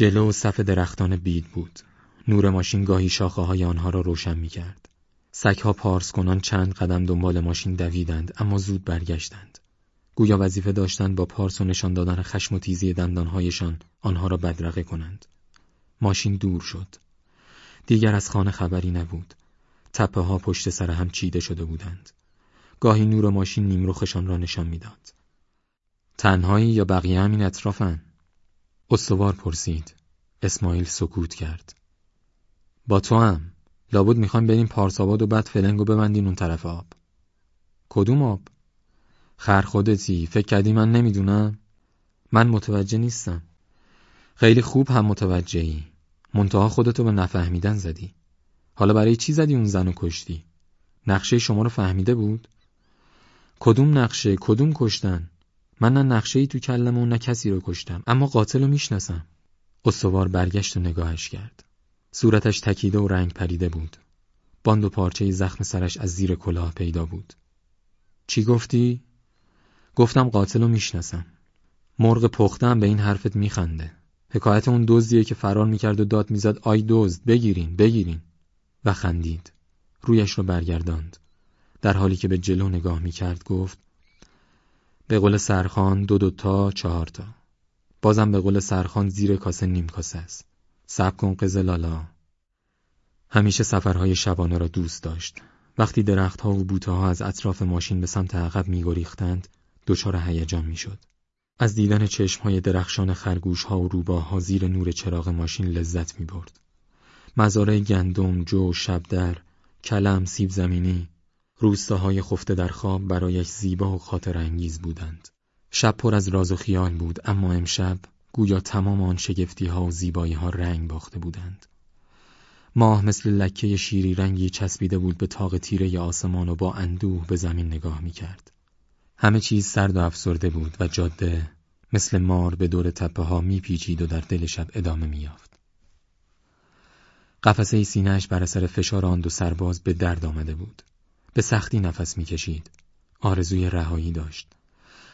جلو صف درختان بید بود. نور ماشین گاهی شاخه های آنها را روشن می کرد. سگها پارس کنان چند قدم دنبال ماشین دویدند اما زود برگشتند. گویا وظیفه داشتند با پارس و نشان دادن خشم و تیزی دندانهایشان آنها را بدرقه کنند. ماشین دور شد. دیگر از خانه خبری نبود. تپه ها پشت سر هم چیده شده بودند. گاهی نور ماشین نیمروخشان را نشان می‌داد. تنهایی یا بقیه همین اطرافن؟ استوار پرسید. اسماعیل سکوت کرد. با تو هم. لابد می‌خوایم بریم پارساباد و بعد فلنگو ببندین اون طرف آب. کدوم آب؟ خر خودتی فکر کردی من نمی‌دونم؟ من متوجه نیستم. خیلی خوب هم متوجهی. منتها خودتو به نفهمیدن زدی. حالا برای چی زدی اون زن و کشتی؟ نقشه شما رو فهمیده بود؟ کدوم نقشه؟ کدوم کشتن؟ من نه نقشه ای تو کلم و نه کسی رو کشتم اما قاتل رو می‌شناسم. استوار برگشت و نگاهش کرد. صورتش تکیده و رنگ پریده بود. باند و پارچه زخم سرش از زیر کلاه پیدا بود. چی گفتی؟ گفتم قاتل رو می‌شناسم. مرغ پختم به این حرفت میخنده. حکایت اون دزدیه که فرار می‌کرد و داد می‌زد آی دزد بگیرین بگیرین و خندید. رویش رو برگرداند. در حالی که به جلو نگاه می‌کرد گفت به قول سرخان دو دو تا چهار تا. بازم به قول سرخان زیر کاسه نیم کاسه است. سب کن قزلالا. همیشه سفرهای شبانه را دوست داشت. وقتی درختها و بوته ها از اطراف ماشین به سمت عقب میگریختند، دچار هیجان می‌شد. از دیدن های درخشان خرگوش ها و روباه ها زیر نور چراغ ماشین لذت می برد. مزارع گندم، جو، شبدر، کلم، سیب زمینی، روستاهای خفته در خواب برایش زیبا و خاطر انگیز بودند. شب پر از راز و خیال بود اما امشب گویا تمام آن شگفتی ها و زیبایی ها رنگ باخته بودند. ماه مثل لکه شیری رنگی چسبیده بود به تاق تیره آسمان و با اندوه به زمین نگاه می کرد. همه چیز سرد و افسرده بود و جاده مثل مار به دور تپه ها می پیچید و در دل شب ادامه می یافت. قفسه سینهش بر اثر فشار آن دو سرباز به درد آمده بود. به سختی نفس می‌کشید. آرزوی رهایی داشت.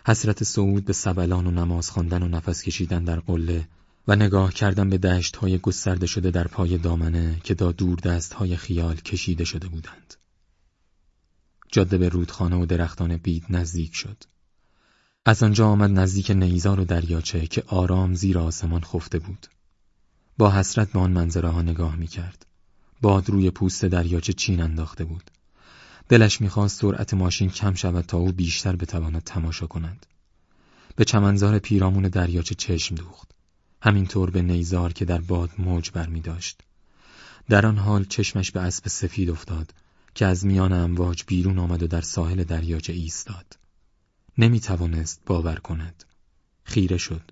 حسرت صعود به سبلان و نماز خواندن و نفس کشیدن در قله و نگاه کردن به دشت های گسترده شده در پای دامنه که دا دور دست های خیال کشیده شده بودند. جاده به رودخانه و درختان بید نزدیک شد. از آنجا آمد نزدیک نیزار و دریاچه که آرام زیر آسمان خفته بود. با حسرت به آن منظره ها نگاه می کرد. باد روی پوست دریاچه چین انداخته بود. دلش می‌خواست سرعت ماشین کم شود تا او بیشتر بتواند تماشا کند. به چمنزار پیرامون دریاچه چشم دوخت. همینطور به نیزار که در باد موج برمی داشت. در آن حال چشمش به اسب سفید افتاد که از میان امواج بیرون آمد و در ساحل دریاچه ایستاد. نمی توانست باور کند. خیره شد.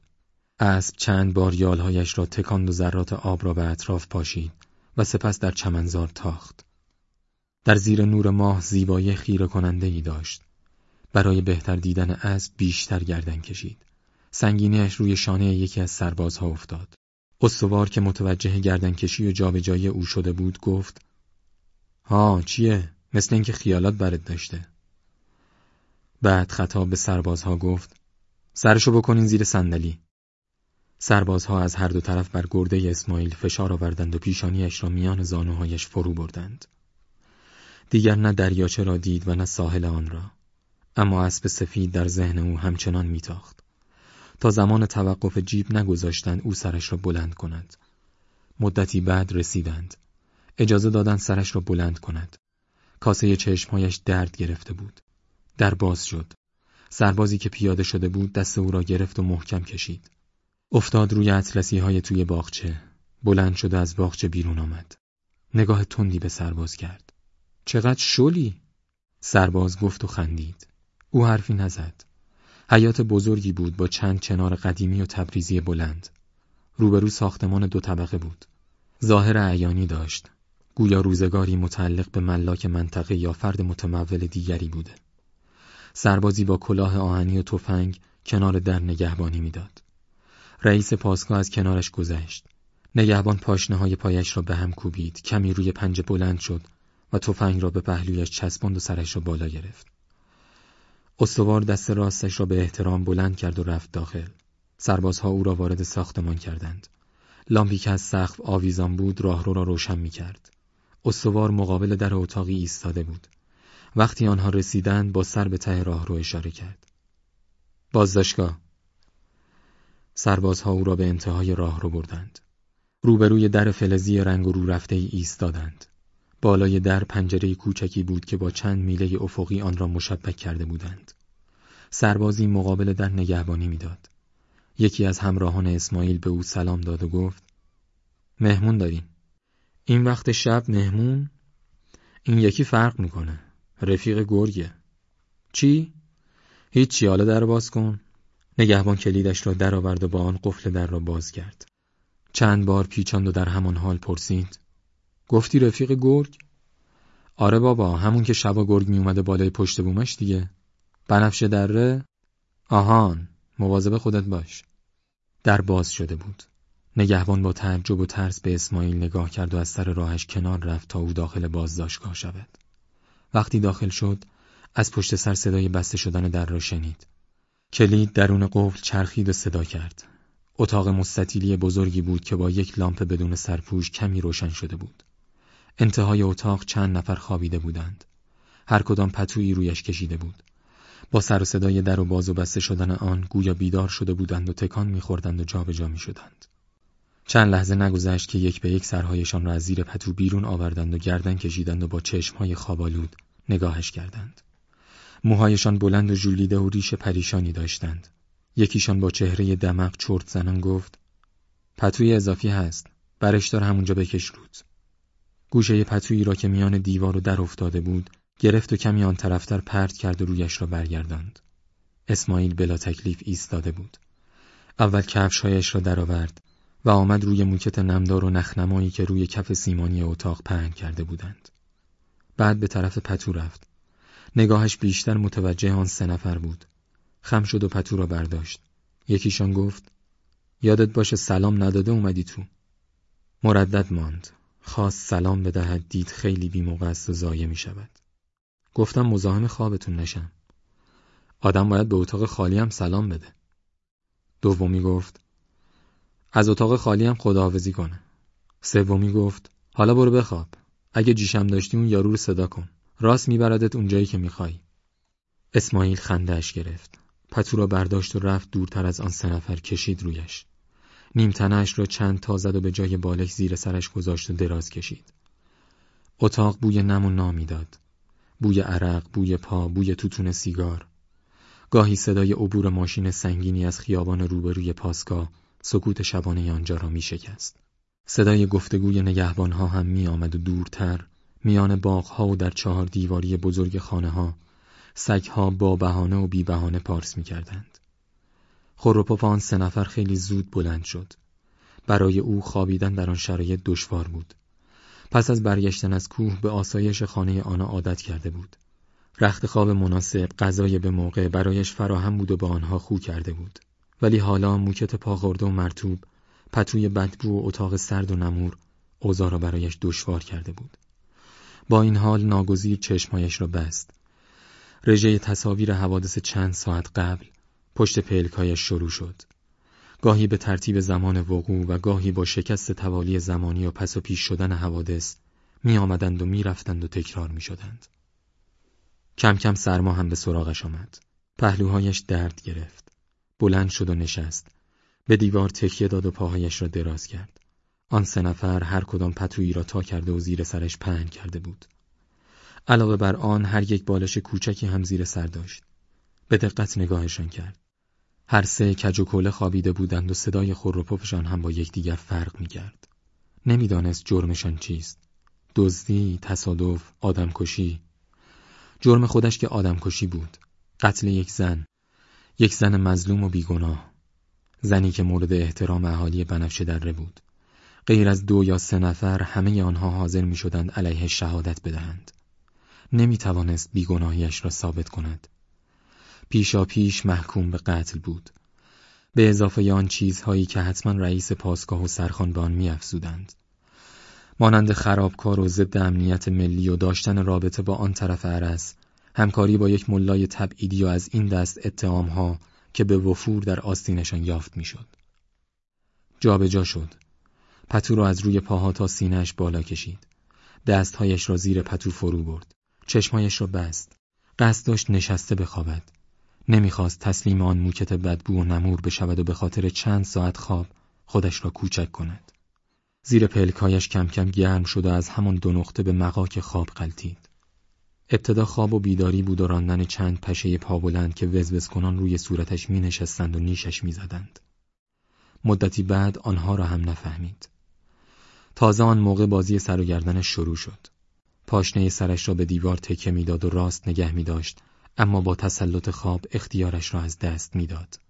اسب چند بار یالهایش را تکاند و ذرات آب را به اطراف پاشید و سپس در چمنزار تاخت. در زیر نور ماه زیبایی خیره کننده ای داشت. برای بهتر دیدن اسب بیشتر گردن کشید. سنگینیش روی شانه یکی از سربازها افتاد. استوار که متوجه گردنکشی و جابجایی او شده بود گفت ها چیه؟ مثل اینکه خیالات برد داشته. بعد خطاب به سربازها گفت سرشو بکنین زیر صندلی. سربازها از هر دو طرف بر گرده اسماعیل فشار آوردند و پیشانیش را میان زانوهایش فرو بردند. دیگر نه دریاچه را دید و نه ساحل آن را. اما اسب سفید در ذهن او همچنان میتاخت. تا زمان توقف جیب نگذاشتند او سرش را بلند کند. مدتی بعد رسیدند. اجازه دادند سرش را بلند کند. کاسه چشمهایش درد گرفته بود. در باز شد. سربازی که پیاده شده بود دست او را گرفت و محکم کشید. افتاد روی اطلسی های توی باغچه. بلند شده از باغچه بیرون آمد. نگاه تندی به سرباز کرد. چقدر شلی؟ سرباز گفت و خندید. او حرفی نزد. حیات بزرگی بود با چند چنار قدیمی و تبریزی بلند. روبرو ساختمان دو طبقه بود. ظاهر عیانی داشت. گویا روزگاری متعلق به ملاک منطقه یا فرد متمول دیگری بوده. سربازی با کلاه آهنی و تفنگ کنار در نگهبانی می‌داد. رئیس پاسگاه از کنارش گذشت. نگهبان پاشنه های پایش را به هم کوبید. کمی روی پنجه بلند شد و تفنگ را به پهلویش چسباند و سرش را بالا گرفت. استوار دست راستش را به احترام بلند کرد و رفت داخل. سربازها او را وارد ساختمان کردند. لامپی که از سقف آویزان بود راهرو را روشن می کرد. استوار مقابل در اتاقی ایستاده بود. وقتی آنها رسیدند با سر به ته راهرو اشاره کرد. بازداشتگاه سربازها او را به انتهای راه رو بردند. روبروی در فلزی رنگ و رو رفته ای ایستادند. بالای در پنجره کوچکی بود که با چند میله افقی آن را مشبک کرده بودند. سربازی مقابل در نگهبانی می‌داد. یکی از همراهان اسماعیل به او سلام داد و گفت مهمون داریم. این وقت شب مهمون؟ این یکی فرق می‌کنه. رفیق گرگه. چی؟ هیچی حالا در باز کن. نگهبان کلیدش را درآورد و با آن قفل در را باز کرد. چند بار پیچاند و در همان حال پرسید. گفتی رفیق گرگ؟ آره بابا همون که شبا گرگ می اومده بالای پشت بومش دیگه. بنفشه دره؟ آهان مواظب خودت باش. در باز شده بود. نگهبان با تعجب و ترس به اسماعیل نگاه کرد و از سر راهش کنار رفت تا او داخل بازداشتگاه شود. وقتی داخل شد از پشت سر صدای بسته شدن در را شنید. کلید درون قفل چرخید و صدا کرد. اتاق مستطیلی بزرگی بود که با یک لامپ بدون سرپوش کمی روشن شده بود. انتهای اتاق چند نفر خوابیده بودند. هر کدام پتویی رویش کشیده بود. با سر و صدای در و باز و بسته شدن آن گویا بیدار شده بودند و تکان میخوردند و جابجا می‌شدند. چند لحظه نگذشت که یک به یک سرهایشان را از زیر پتو بیرون آوردند و گردن کشیدند و با چشمهای خوابالود نگاهش کردند. موهایشان بلند و ژولیده و ریش پریشانی داشتند. یکیشان با چهره دمق چرت زنان گفت پتوی اضافی هست. برش دار همونجا بکش رود. گوشه پتویی را که میان دیوار و در افتاده بود گرفت و کمی آن طرفتر پرت کرد و رویش را برگرداند. اسماعیل بلا تکلیف ایستاده بود. اول کفشهایش را درآورد و آمد روی موکت نمدار و نخنمایی که روی کف سیمانی اتاق پهن کرده بودند. بعد به طرف پتو رفت. نگاهش بیشتر متوجه آن سه نفر بود. خم شد و پتو را برداشت. یکیشان گفت یادت باشه سلام نداده اومدی تو. مردد ماند. خواست سلام بدهد دید خیلی بیموقع است و ضایع می شود. گفتم مزاحم خوابتون نشم. آدم باید به اتاق خالی هم سلام بده. دومی گفت از اتاق خالی هم خداحافظی کنه. سومی گفت حالا برو بخواب. اگه جیشم داشتی اون یارو رو صدا کن. راست میبردت اونجایی که می‌خوای. اسماعیل خندهش گرفت. پتو را برداشت و رفت دورتر از آن سه نفر کشید رویش. نیم تنهش را چند تا زد و به جای بالش زیر سرش گذاشت و دراز کشید. اتاق بوی نم و نامی داد. بوی عرق، بوی پا، بوی توتون سیگار. گاهی صدای عبور ماشین سنگینی از خیابان روبروی پاسگاه سکوت شبانه آنجا را می شکست. صدای گفتگوی نگهبانها هم می آمد و دورتر میان باغها و در چهار دیواری بزرگ خانه ها سگها با بهانه و بی بهانه پارس می کردند. خروپوف آن سه نفر خیلی زود بلند شد. برای او خوابیدن در آن شرایط دشوار بود. پس از برگشتن از کوه به آسایش خانه آنها عادت کرده بود. رخت خواب مناسب، غذای به موقع برایش فراهم بود و با آنها خو کرده بود. ولی حالا موکت پاخورده و مرتوب، پتوی بدبو و اتاق سرد و نمور، اوضاع را برایش دشوار کرده بود. با این حال ناگزیر چشمایش را بست. رژه تصاویر حوادث چند ساعت قبل پشت پلکایش شروع شد. گاهی به ترتیب زمان وقوع و گاهی با شکست توالی زمانی و پس و پیش شدن حوادث می آمدند و می رفتند و تکرار می شدند. کم کم سرما هم به سراغش آمد. پهلوهایش درد گرفت. بلند شد و نشست. به دیوار تکیه داد و پاهایش را دراز کرد. آن سه نفر هر کدام پتویی را تا کرده و زیر سرش پهن کرده بود. علاوه بر آن هر یک بالش کوچکی هم زیر سر داشت. به دقت نگاهشان کرد. هر سه کج و کوله خوابیده بودند و صدای خور و پفشان هم با یکدیگر فرق می‌کرد. نمی‌دانست جرمشان چیست. دزدی، تصادف، آدمکشی. جرم خودش که آدمکشی بود. قتل یک زن. یک زن مظلوم و بیگناه. زنی که مورد احترام اهالی بنفشه دره بود. غیر از دو یا سه نفر همه آنها حاضر می شدند علیه شهادت بدهند. نمی توانست بیگناهیش را ثابت کند. پیشا پیش محکوم به قتل بود. به اضافه آن چیزهایی که حتما رئیس پاسگاه و سرخان به آن می افزودند. مانند خرابکار و ضد امنیت ملی و داشتن رابطه با آن طرف عرس، همکاری با یک ملای تبعیدی و از این دست اتهامها که به وفور در آستینشان یافت می‌شد. جابجا شد. پتو را از روی پاها تا سینهش بالا کشید. دستهایش را زیر پتو فرو برد. چشمایش را بست. قصد داشت نشسته بخوابد. نمی‌خواست تسلیم آن موکت بدبو و نمور بشود و به خاطر چند ساعت خواب خودش را کوچک کند. زیر پلکایش کم کم گرم شد و از همان دو نقطه به مقاک خواب قلتید. ابتدا خواب و بیداری بود و راندن چند پشه پا بلند که وزوز کنان روی صورتش می نشستند و نیشش می زدند. مدتی بعد آنها را هم نفهمید. تازه آن موقع بازی سر و گردنش شروع شد. پاشنه سرش را به دیوار تکه می‌داد و راست نگه می داشت اما با تسلط خواب اختیارش را از دست می‌داد.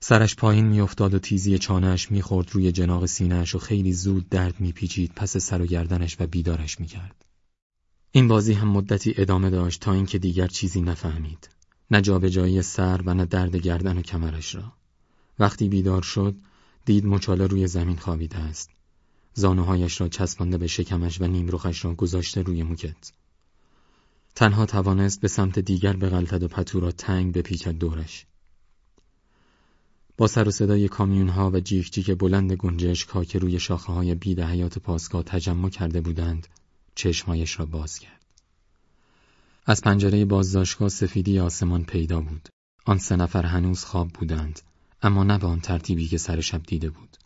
سرش پایین میافتاد و تیزی چانهش می‌خورد روی جناق سینهش و خیلی زود درد میپیچید پس سر و گردنش و بیدارش می‌کرد. این بازی هم مدتی ادامه داشت تا اینکه دیگر چیزی نفهمید. نه جابجایی سر و نه درد گردن و کمرش را. وقتی بیدار شد دید مچاله روی زمین خوابیده است. زانوهایش را چسبانده به شکمش و نیمروخش را گذاشته روی موکت. تنها توانست به سمت دیگر بغلتد و پتو را تنگ بپیچد دورش. با سر و صدای کامیون ها و جیک جیک بلند گنجشک ها که روی شاخه های بید حیات پاسگاه تجمع کرده بودند چشمهایش را باز کرد. از پنجره بازداشتگاه سفیدی آسمان پیدا بود. آن سه نفر هنوز خواب بودند اما نه به آن ترتیبی که سر شب دیده بود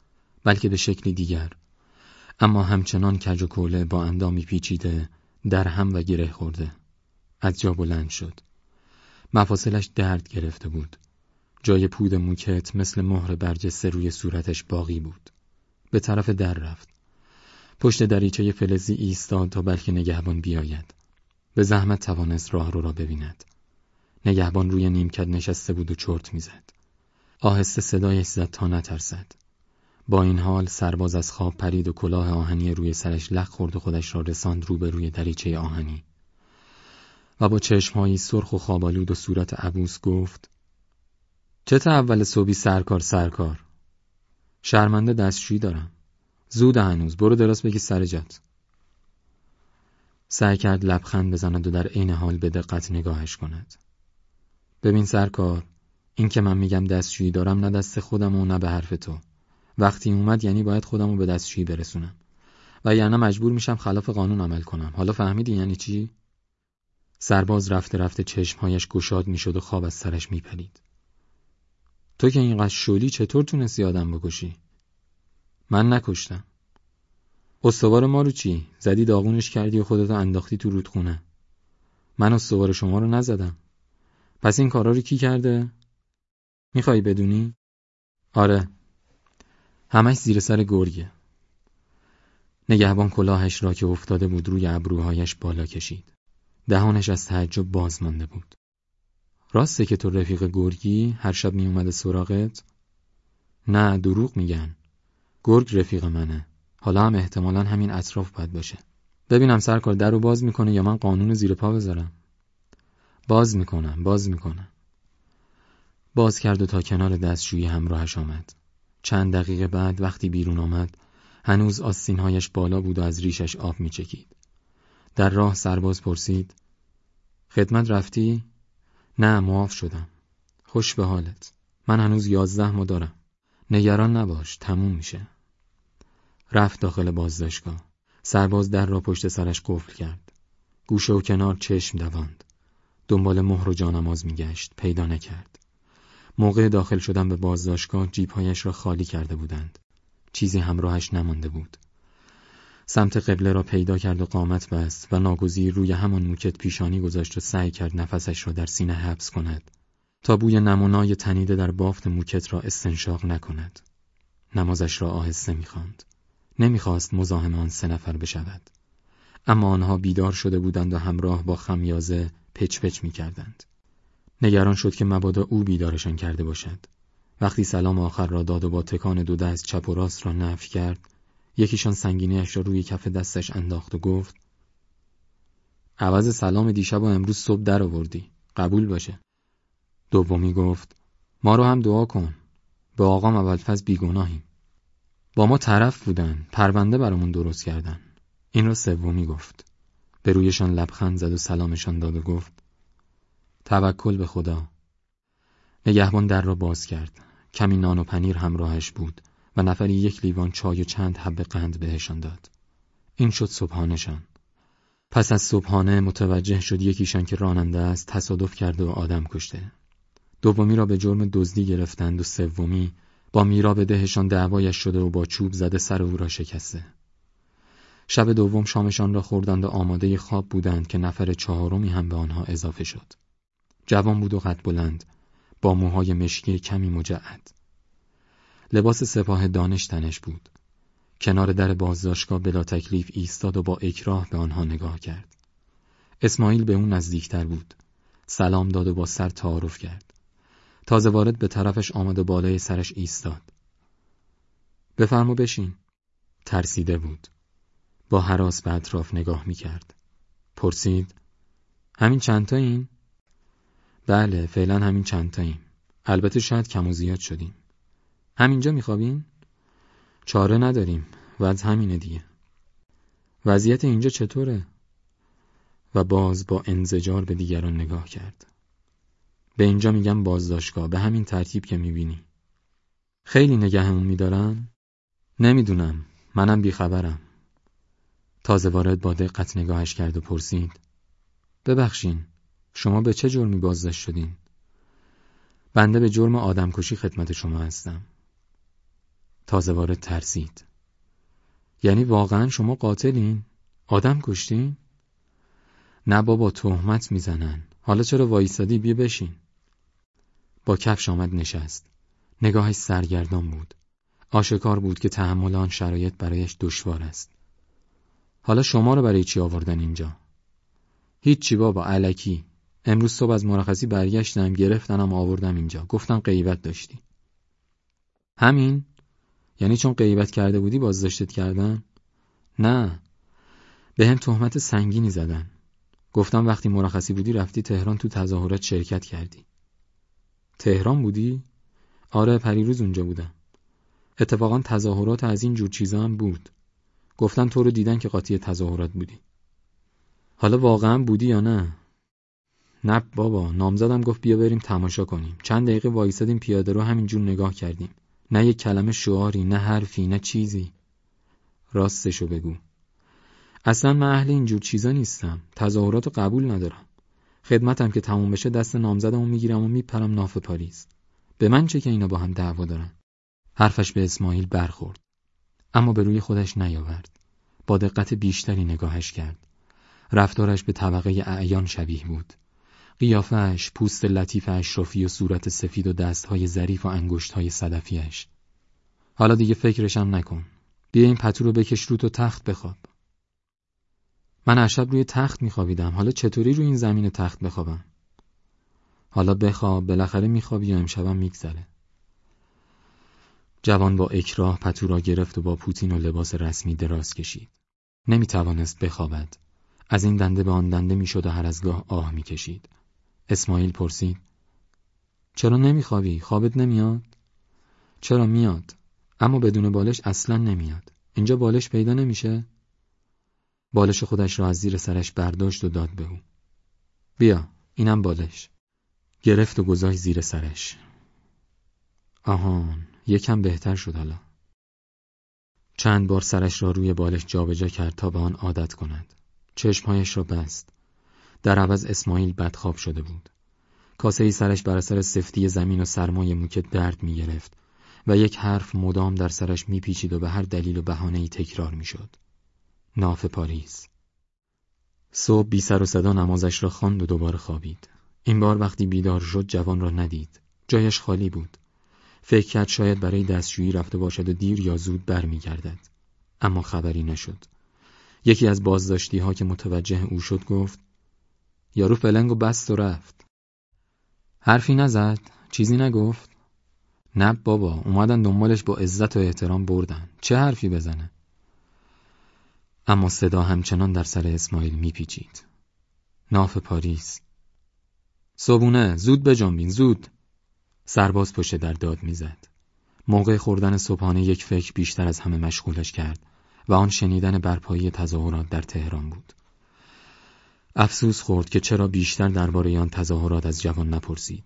بلکه به شکلی دیگر اما همچنان کج و کوله با اندامی پیچیده در هم و گره خورده از جا بلند شد. مفاصلش درد گرفته بود. جای پود موکت مثل مهر برجسته روی صورتش باقی بود. به طرف در رفت. پشت دریچه فلزی ایستاد تا بلکه نگهبان بیاید. به زحمت توانست راه رو را ببیند. نگهبان روی نیمکت نشسته بود و چرت می‌زد. آهسته صدایش زد تا نترسد. با این حال سرباز از خواب پرید و کلاه آهنی روی سرش لق خورد و خودش را رساند رو به روی دریچه آهنی. و با چشمهایی سرخ و خوابالود و صورت عبوس گفت چه اول صبحی سرکار سرکار. شرمنده دستشویی دارم. زود هنوز برو دراز بگی سر جات سعی کرد لبخند بزند و در عین حال به دقت نگاهش کند. ببین سرکار این که من میگم دستشویی دارم نه دست خودم و نه به حرف تو. وقتی اومد یعنی باید خودم رو به دستشویی برسونم. و یعنی مجبور میشم خلاف قانون عمل کنم. حالا فهمیدی یعنی چی؟ سرباز رفته رفته چشمهایش گشاد می‌شد و خواب از سرش میپرید. تو که اینقدر شلی چطور تونستی آدم بکشی؟ من نکشتم. استوار ما رو چی؟ زدی داغونش کردی و خودتو انداختی تو رودخونه. من استوار شما رو نزدم. پس این کارا رو کی کرده؟ می‌خوای بدونی؟ آره. همش زیر سر گرگه. نگهبان کلاهش را که افتاده بود روی ابروهایش بالا کشید. دهانش از تعجب باز مانده بود. راسته که تو رفیق گرگی هر شب می اومده سراغت؟ نه دروغ میگن. گرگ رفیق منه. حالا هم احتمالا همین اطراف باید باشه. ببینم سرکار در رو باز می‌کنه یا من قانون زیر پا بذارم. باز می‌کنم باز می‌کنم. باز کرد و تا کنار دستشویی همراهش آمد. چند دقیقه بعد وقتی بیرون آمد هنوز آستینهایش بالا بود و از ریشش آب میچکید. در راه سرباز پرسید خدمت رفتی؟ نه معاف شدم. خوش به حالت. من هنوز یازده ما دارم. نگران نباش تموم میشه. رفت داخل بازداشتگاه. سرباز در را پشت سرش قفل کرد. گوشه و کنار چشم دواند. دنبال مهر و جانماز میگشت. پیدا نکرد. موقع داخل شدن به بازداشتگاه جیبهایش را خالی کرده بودند. چیزی همراهش نمانده بود. سمت قبله را پیدا کرد و قامت بست و ناگزیر روی همان موکت پیشانی گذاشت و سعی کرد نفسش را در سینه حبس کند تا بوی نمونای تنیده در بافت موکت را استنشاق نکند. نمازش را آهسته می‌خواند. نمی‌خواست مزاحم آن سه نفر بشود. اما آنها بیدار شده بودند و همراه با خمیازه پچ پچ می‌کردند. نگران شد که مبادا او بیدارشان کرده باشد. وقتی سلام آخر را داد و با تکان دو دست چپ و راست را نفی کرد یکیشان سنگینیش را روی کف دستش انداخت و گفت عوض سلام دیشب و امروز صبح در آوردی. قبول باشه. دومی گفت ما رو هم دعا کن. به آقام اولفز بیگناهیم. با ما طرف بودن. پرونده برامون درست کردن. این را سومی گفت. به رویشان لبخند زد و سلامشان داد و گفت توکل به خدا. نگهبان در را باز کرد. کمی نان و پنیر همراهش بود. و نفری یک لیوان چای و چند حب قند بهشان داد. این شد صبحانشان. پس از صبحانه متوجه شد یکیشان که راننده است تصادف کرده و آدم کشته. دومی را به جرم دزدی گرفتند و سومی با میرا به دهشان دعوایش شده و با چوب زده سر او را شکسته. شب دوم شامشان را خوردند و آماده خواب بودند که نفر چهارمی هم به آنها اضافه شد. جوان بود و قد بلند، با موهای مشکی کمی مجعد. لباس سپاه دانش تنش بود. کنار در بازداشتگاه بلا تکلیف ایستاد و با اکراه به آنها نگاه کرد. اسماعیل به اون نزدیکتر بود. سلام داد و با سر تعارف کرد. تازه وارد به طرفش آمد و بالای سرش ایستاد. بفرما بشین. ترسیده بود. با حراس به اطراف نگاه می کرد. پرسید همین چندتا این؟ بله فعلا همین چندتا این. البته شاید کم و زیاد شدیم. همینجا میخوابین؟ چاره نداریم وضع همینه دیگه. وضعیت اینجا چطوره؟ و باز با انزجار به دیگران نگاه کرد. به اینجا میگم بازداشتگاه به همین ترتیب که می‌بینی. خیلی نگهمون میدارن؟ نمی‌دونم منم بیخبرم. تازه وارد با دقت نگاهش کرد و پرسید ببخشین شما به چه جرمی بازداشت شدین؟ بنده به جرم آدمکشی خدمت شما هستم تازه وارد ترسید. یعنی واقعا شما قاتلین؟ آدم کشتین؟ نه بابا تهمت می‌زنن. حالا چرا وایستادی؟ بیا بشین. با کفش آمد نشست. نگاهش سرگردان بود. آشکار بود که تحمل آن شرایط برایش دشوار است. حالا شما رو برای چی آوردن اینجا؟ هیچی بابا علکی. امروز صبح از مرخصی برگشتم گرفتنم آوردم اینجا. گفتم غیبت داشتی. همین؟ یعنی چون غیبت کرده بودی بازداشتت کردن؟ نه. به هم تهمت سنگینی زدن. گفتم وقتی مرخصی بودی رفتی تهران تو تظاهرات شرکت کردی. تهران بودی؟ آره پریروز اونجا بودم. اتفاقا تظاهرات از این جور چیزا هم بود. گفتن تو رو دیدن که قاطی تظاهرات بودی. حالا واقعا بودی یا نه؟ نه بابا نامزدم گفت بیا بریم تماشا کنیم. چند دقیقه وایسادیم پیاده رو همینجور نگاه کردیم. نه یک کلمه شعاری نه حرفی نه چیزی. راستشو بگو. اصلا من اهل اینجور چیزا نیستم. تظاهرات قبول ندارم. خدمتم که تموم بشه دست نامزدمو می‌گیرم و میپرم ناف پاریس. به من چه که اینا با هم دعوا دارن؟ حرفش به اسماعیل برخورد. اما به روی خودش نیاورد. با دقت بیشتری نگاهش کرد. رفتارش به طبقه اعیان شبیه بود. قیافش، پوست لطیف اشرافی و صورت سفید و دستهای ظریف و انگشتهای صدفیش حالا دیگه فکرشم نکن بیا این پتو رو بکش رو تو تخت بخواب من اشب روی تخت میخوابیدم حالا چطوری روی این زمین تخت بخوابم حالا بخواب بالاخره میخوابی یا امشبم میگذره جوان با اکراه پتو را گرفت و با پوتین و لباس رسمی دراز کشید. نمی توانست بخوابد. از این دنده به آن دنده می‌شد و هر از گاه آه می‌کشید. اسماعیل پرسید چرا نمیخوابی؟ خوابت نمیاد؟ چرا میاد؟ اما بدون بالش اصلا نمیاد. اینجا بالش پیدا نمیشه؟ بالش خودش را از زیر سرش برداشت و داد به او. بیا، اینم بالش. گرفت و گذاشت زیر سرش. آهان، یکم بهتر شد حالا. چند بار سرش را روی بالش جابجا کرد تا به آن عادت کند. چشمهایش را بست. در عوض اسماعیل بدخواب شده بود. کاسه ای سرش بر اثر سفتی زمین و سرمای موکت درد می گرفت و یک حرف مدام در سرش می پیچید و به هر دلیل و بهانه ای تکرار می شد. ناف پاریس صبح بی سر و صدا نمازش را خواند و دوباره خوابید. این بار وقتی بیدار شد جوان را ندید. جایش خالی بود. فکر کرد شاید برای دستشویی رفته باشد و دیر یا زود برمیگردد اما خبری نشد یکی از بازداشتی ها که متوجه او شد گفت یارو فلنگ و بست و رفت. حرفی نزد چیزی نگفت. نه بابا اومدن دنبالش با عزت و احترام بردن. چه حرفی بزنه؟ اما صدا همچنان در سر اسماعیل میپیچید. ناف پاریس. صبونه زود بجنبین زود. سرباز پشت در داد می‌زد. موقع خوردن صبحانه یک فکر بیشتر از همه مشغولش کرد و آن شنیدن برپایی تظاهرات در تهران بود. افسوس خورد که چرا بیشتر درباره آن تظاهرات از جوان نپرسید.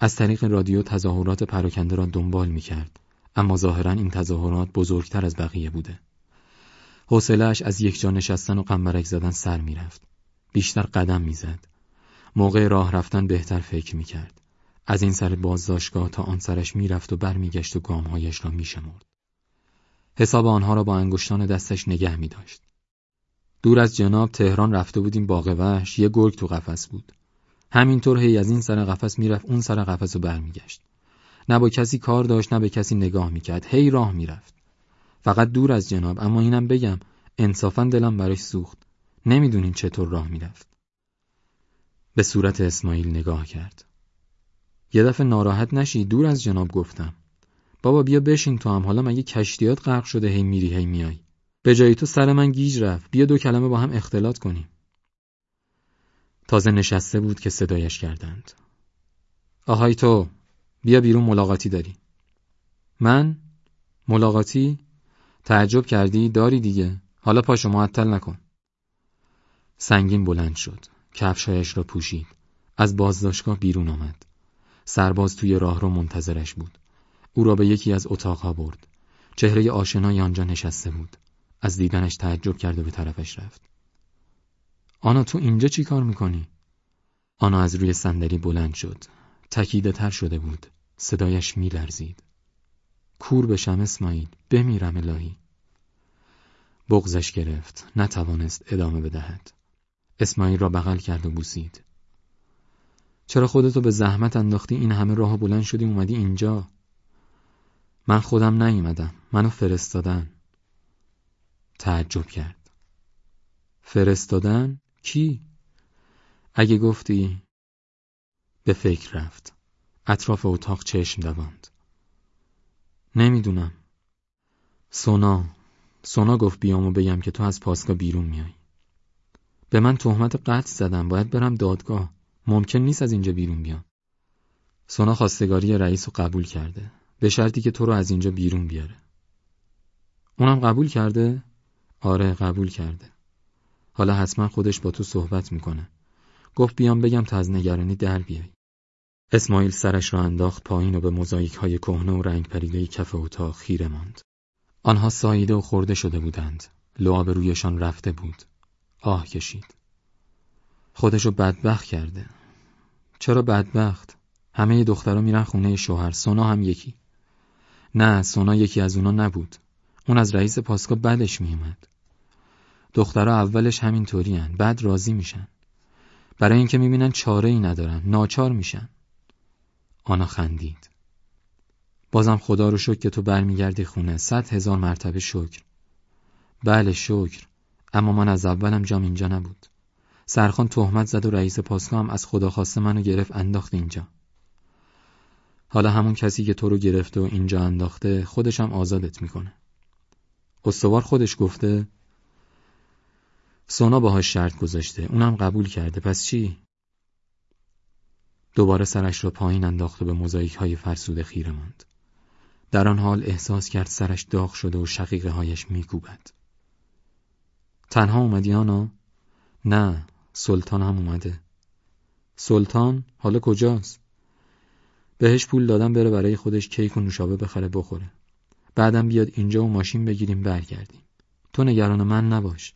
از طریق رادیو تظاهرات پراکنده را دنبال می کرد. اما ظاهرا این تظاهرات بزرگتر از بقیه بوده. حوصلهاش از یک جا نشستن و قنبرک زدن سر می‌رفت. بیشتر قدم می‌زد. موقع راه رفتن بهتر فکر می‌کرد. از این سر بازداشتگاه تا آن سرش می‌رفت و برمیگشت و گامهایش را میشمرد. حساب آنها را با انگشتان دستش نگه می داشت. دور از جناب تهران رفته بودیم باغ وحش یه گرگ تو قفس بود. همینطور هی از این سر قفس می‌رفت اون سر قفس رو برمیگشت. نه با کسی کار داشت نه به کسی نگاه می‌کرد هی راه می‌رفت. فقط دور از جناب اما اینم بگم انصافا دلم براش سوخت. نمی‌دونین چطور راه می‌رفت. به صورت اسماعیل نگاه کرد. یه دفعه ناراحت نشی دور از جناب گفتم. بابا بیا بشین تو هم حالا مگه کشتیات غرق شده هی میری هی میای. به جای تو سر من گیج رفت بیا دو کلمه با هم اختلاط کنیم. تازه نشسته بود که صدایش کردند. آهای تو بیا بیرون ملاقاتی داری. من؟ ملاقاتی؟ تعجب کردی؟ داری دیگه. حالا پاشو معطل نکن. سنگین بلند شد. کفشایش را پوشید. از بازداشتگاه بیرون آمد. سرباز توی راه رو منتظرش بود. او را به یکی از اتاقها برد. چهره آشنایی آنجا نشسته بود. از دیدنش تعجب کرد و به طرفش رفت. آنا تو اینجا چی کار می‌کنی؟ آنا از روی صندلی بلند شد. تکیده تر شده بود. صدایش میلرزید. کور بشم اسماعیل بمیرم الهی. بغزش گرفت. نتوانست ادامه بدهد. اسماعیل را بغل کرد و بوسید. چرا خودتو به زحمت انداختی این همه راه بلند شدیم اومدی اینجا؟ من خودم نیومدم. منو فرستادن. تعجب کرد. فرستادن؟ کی؟ اگه گفتی به فکر رفت. اطراف اتاق چشم دواند. نمی‌دونم. سونا سونا گفت بیام و بگم که تو از پاسگاه بیرون میای. به من تهمت قتل زدم باید برم دادگاه. ممکن نیست از اینجا بیرون بیام. سونا خواستگاری رئیس رو قبول کرده. به شرطی که تو رو از اینجا بیرون بیاره. اونم قبول کرده؟ آره قبول کرده. حالا حتما خودش با تو صحبت می‌کنه. گفت بیام بگم تا از نگرانی در بیای. اسماعیل سرش را انداخت پایین و به مزایک های کهنه و رنگ پریده کف اتاق خیره ماند. آنها ساییده و خورده شده بودند. لعاب رویشان رفته بود. آه کشید. خودشو بدبخت کرده. چرا بدبخت؟ همه دخترها میرن خونه شوهر. سونا هم یکی. نه سونا یکی از اونا نبود. اون از رئیس پاسکا بدش میومد. دخترها اولش همین طوری بعد راضی میشن. برای اینکه می‌بینن چاره ای ندارن ناچار میشن. آنا خندید. بازم خدا رو شکر که تو برمیگردی خونه. صد هزار مرتبه شکر. بله شکر. اما من از اولم جام اینجا نبود. سرخان تهمت زد و رئیس پاسگاه هم از خدا خواسته منو گرفت انداخت اینجا. حالا همون کسی که تو رو گرفته و اینجا انداخته خودشم آزادت می‌کنه. استوار خودش گفته سونا باهاش شرط گذاشته اونم قبول کرده پس چی؟ دوباره سرش را پایین انداخت و به مزایک های فرسوده خیره ماند. در آن حال احساس کرد سرش داغ شده و شقیقه هایش میکوبد. تنها اومدی آنا؟ نه، سلطان هم اومده. سلطان حالا کجاست؟ بهش پول دادم بره برای خودش کیک و نوشابه بخره بخوره. بعدم بیاد اینجا و ماشین بگیریم برگردیم. تو نگران من نباش.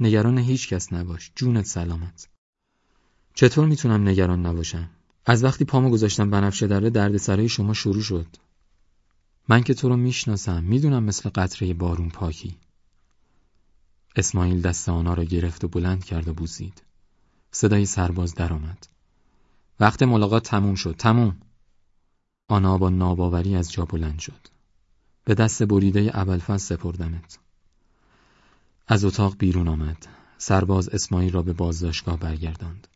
نگران هیچ کس نباش. جونت سلامت. چطور می‌تونم نگران نباشم؟ از وقتی پامو گذاشتم بنفشه دره دردسرای شما شروع شد. من که تو رو می‌شناسم می‌دونم مثل قطره بارون پاکی. اسماعیل دست آنها را گرفت و بلند کرد و بوسید. صدای سرباز درآمد. وقت ملاقات تموم شد. تموم. آنا با ناباوری از جا بلند شد. به دست بریده ابوالفضل سپردمت از اتاق بیرون آمد. سرباز اسماعیل را به بازداشتگاه برگرداند.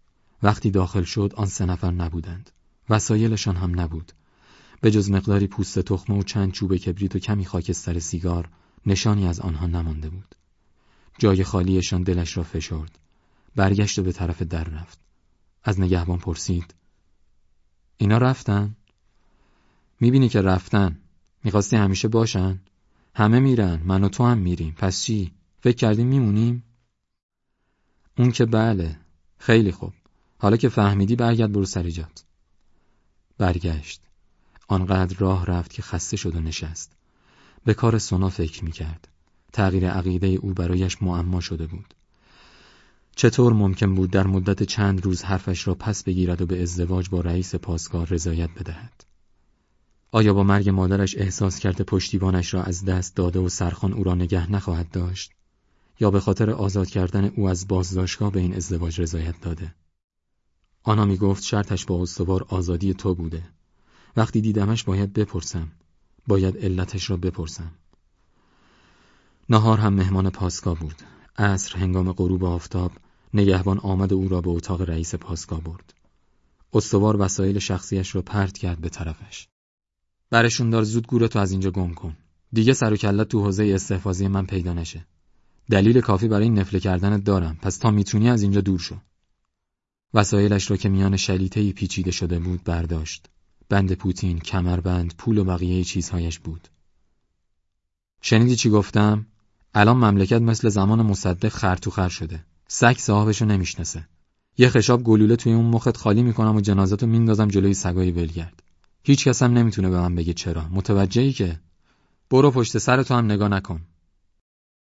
وقتی داخل شد آن سه نفر نبودند. وسایلشان هم نبود. به جز مقداری پوست تخمه و چند چوب کبریت و کمی خاکستر سیگار نشانی از آنها نمانده بود. جای خالیشان دلش را فشرد. برگشت و به طرف در رفت. از نگهبان پرسید. اینا رفتن؟ می‌بینی که رفتن. می‌خواستی همیشه باشن؟ همه میرن. من و تو هم میریم. پس چی؟ فکر کردیم میمونیم؟ اون که بله خیلی خوب حالا که فهمیدی برگرد برو سریجات برگشت آنقدر راه رفت که خسته شد و نشست به کار سونا فکر می‌کرد. تغییر عقیده او برایش معما شده بود. چطور ممکن بود در مدت چند روز حرفش را پس بگیرد و به ازدواج با رئیس پاسگاه رضایت بدهد؟ آیا با مرگ مادرش احساس کرده پشتیبانش را از دست داده و سرخان او را نگه نخواهد داشت؟ یا به خاطر آزاد کردن او از بازداشتگاه به این ازدواج رضایت داده؟ آنا می گفت شرطش با استوار آزادی تو بوده. وقتی دیدمش باید بپرسم. باید علتش را بپرسم. نهار هم مهمان پاسگاه بود. عصر هنگام غروب آفتاب نگهبان آمد او را به اتاق رئیس پاسگاه برد. استوار وسایل شخصیش را پرت کرد به طرفش. برشون دار زود گورتو از اینجا گم کن. دیگه سر و کلت تو حوزه استحفاظی من پیدا نشه. دلیل کافی برای این نفله کردنت دارم پس تا می‌تونی از اینجا دور شو. وسایلش را که میان شلیته پیچیده شده بود برداشت. بند پوتین، کمربند، پول و بقیه چیزهایش بود. شنیدی چی گفتم؟ الان مملکت مثل زمان مصدق خرتوخر شده. سگ صاحبشو نمی‌شناسه. یه خشاب گلوله توی اون مخت خالی می‌کنم و جنازتو میندازم جلوی سگای ولگرد. هیچ کس هم نمی‌تونه به من بگه چرا. متوجهی که برو پشت سر تو هم نگاه نکن.